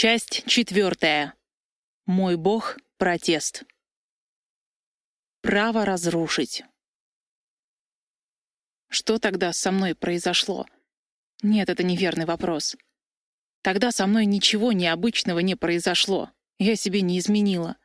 Часть четвертая. Мой бог — протест. Право разрушить. Что тогда со мной произошло? Нет, это неверный вопрос. Тогда со мной ничего необычного не произошло. Я себе не изменила.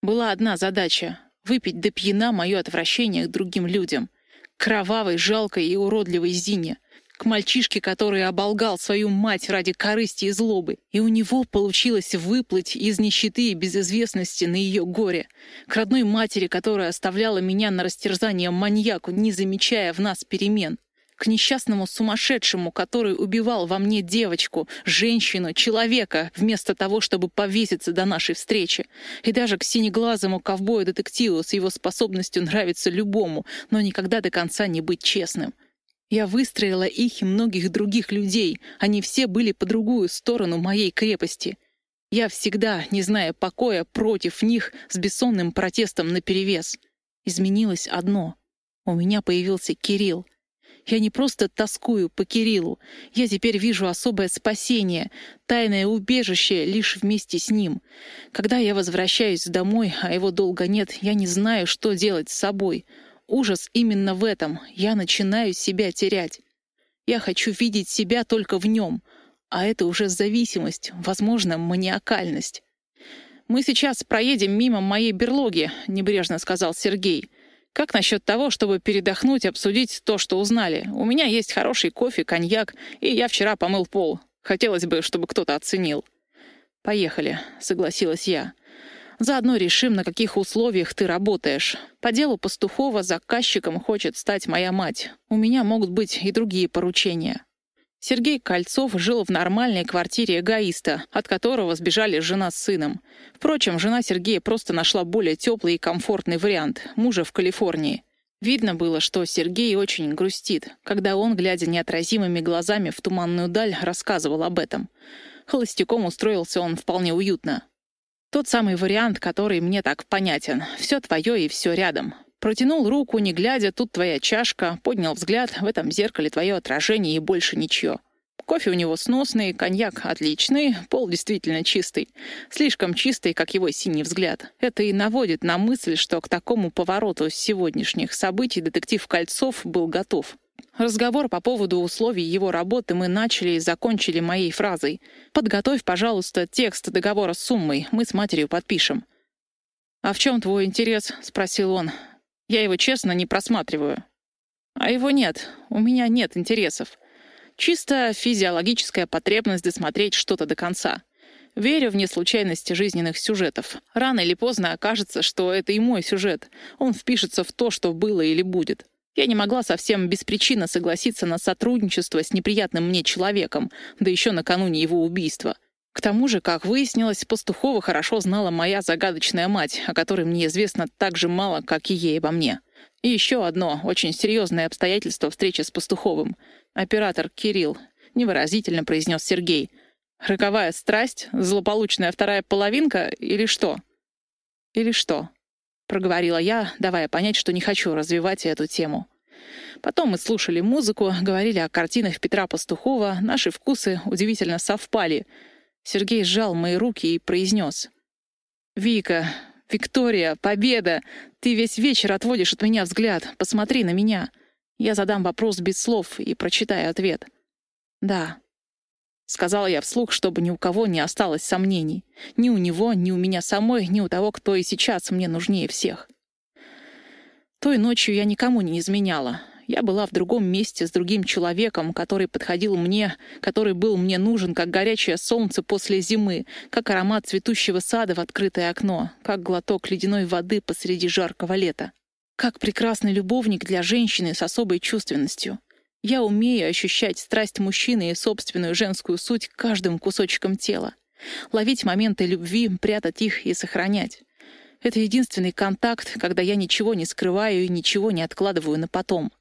Была одна задача — выпить до пьяна мое отвращение к другим людям. Кровавой, жалкой и уродливой Зине к мальчишке, который оболгал свою мать ради корысти и злобы, и у него получилось выплыть из нищеты и безызвестности на ее горе, к родной матери, которая оставляла меня на растерзание маньяку, не замечая в нас перемен, к несчастному сумасшедшему, который убивал во мне девочку, женщину, человека, вместо того, чтобы повеситься до нашей встречи, и даже к синеглазому ковбою-детективу с его способностью нравиться любому, но никогда до конца не быть честным. Я выстроила их и многих других людей. Они все были по другую сторону моей крепости. Я всегда, не зная покоя, против них с бессонным протестом наперевес. Изменилось одно. У меня появился Кирилл. Я не просто тоскую по Кириллу. Я теперь вижу особое спасение, тайное убежище лишь вместе с ним. Когда я возвращаюсь домой, а его долго нет, я не знаю, что делать с собой — Ужас именно в этом. Я начинаю себя терять. Я хочу видеть себя только в нем, а это уже зависимость, возможно, маниакальность. «Мы сейчас проедем мимо моей берлоги», — небрежно сказал Сергей. «Как насчет того, чтобы передохнуть, обсудить то, что узнали? У меня есть хороший кофе, коньяк, и я вчера помыл пол. Хотелось бы, чтобы кто-то оценил». «Поехали», — согласилась я. Заодно решим, на каких условиях ты работаешь. По делу Пастухова заказчиком хочет стать моя мать. У меня могут быть и другие поручения. Сергей Кольцов жил в нормальной квартире эгоиста, от которого сбежали жена с сыном. Впрочем, жена Сергея просто нашла более теплый и комфортный вариант — мужа в Калифорнии. Видно было, что Сергей очень грустит, когда он, глядя неотразимыми глазами в туманную даль, рассказывал об этом. Холостяком устроился он вполне уютно. Тот самый вариант, который мне так понятен. Все твое и все рядом. Протянул руку, не глядя, тут твоя чашка, поднял взгляд, в этом зеркале твое отражение и больше ничего. Кофе у него сносный, коньяк отличный, пол действительно чистый. Слишком чистый, как его синий взгляд. Это и наводит на мысль, что к такому повороту сегодняшних событий детектив Кольцов был готов. Разговор по поводу условий его работы мы начали и закончили моей фразой «Подготовь, пожалуйста, текст договора с суммой, мы с матерью подпишем». «А в чем твой интерес?» — спросил он. «Я его честно не просматриваю». «А его нет. У меня нет интересов. Чисто физиологическая потребность досмотреть что-то до конца. Верю в неслучайности жизненных сюжетов. Рано или поздно окажется, что это и мой сюжет. Он впишется в то, что было или будет». Я не могла совсем без причины согласиться на сотрудничество с неприятным мне человеком, да еще накануне его убийства. К тому же, как выяснилось, Пастухова хорошо знала моя загадочная мать, о которой мне известно так же мало, как и ей обо мне. И еще одно очень серьезное обстоятельство встречи с Пастуховым. Оператор Кирилл невыразительно произнес Сергей. «Роковая страсть? Злополучная вторая половинка? Или что?» «Или что?» — проговорила я, давая понять, что не хочу развивать эту тему. Потом мы слушали музыку, говорили о картинах Петра Пастухова, наши вкусы удивительно совпали. Сергей сжал мои руки и произнес. «Вика, Виктория, победа! Ты весь вечер отводишь от меня взгляд. Посмотри на меня. Я задам вопрос без слов и прочитаю ответ. Да, — сказала я вслух, чтобы ни у кого не осталось сомнений. Ни у него, ни у меня самой, ни у того, кто и сейчас мне нужнее всех. Той ночью я никому не изменяла. Я была в другом месте с другим человеком, который подходил мне, который был мне нужен, как горячее солнце после зимы, как аромат цветущего сада в открытое окно, как глоток ледяной воды посреди жаркого лета. Как прекрасный любовник для женщины с особой чувственностью. Я умею ощущать страсть мужчины и собственную женскую суть каждым кусочком тела. Ловить моменты любви, прятать их и сохранять. Это единственный контакт, когда я ничего не скрываю и ничего не откладываю на потом.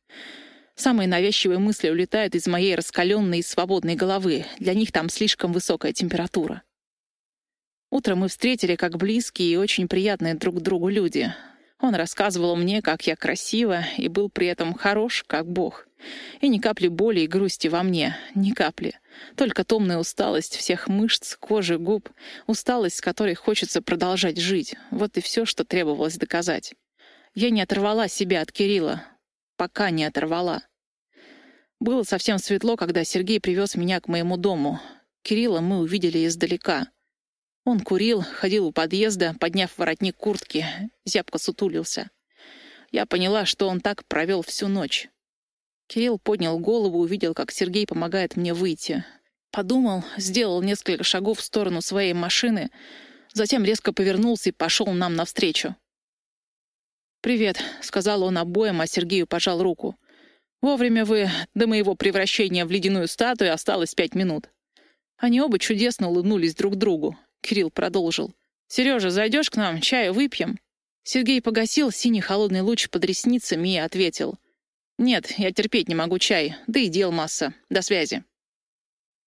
Самые навязчивые мысли улетают из моей раскаленной и свободной головы. Для них там слишком высокая температура. Утром мы встретили как близкие и очень приятные друг другу люди. Он рассказывал мне, как я красива, и был при этом хорош, как бог. И ни капли боли и грусти во мне, ни капли. Только томная усталость всех мышц, кожи, губ, усталость, с которой хочется продолжать жить. Вот и все, что требовалось доказать. Я не оторвала себя от Кирилла. Пока не оторвала. Было совсем светло, когда Сергей привез меня к моему дому. Кирилла мы увидели издалека. Он курил, ходил у подъезда, подняв воротник куртки, зябко сутулился. Я поняла, что он так провел всю ночь. Кирилл поднял голову, увидел, как Сергей помогает мне выйти. Подумал, сделал несколько шагов в сторону своей машины, затем резко повернулся и пошел нам навстречу. «Привет», — сказал он обоим, а Сергею пожал руку. «Вовремя вы, до моего превращения в ледяную статую осталось пять минут». Они оба чудесно улыбнулись друг другу. Кирилл продолжил. «Сережа, зайдешь к нам, чаю выпьем?» Сергей погасил синий холодный луч под ресницами и ответил. «Нет, я терпеть не могу чай, да и дел масса. До связи».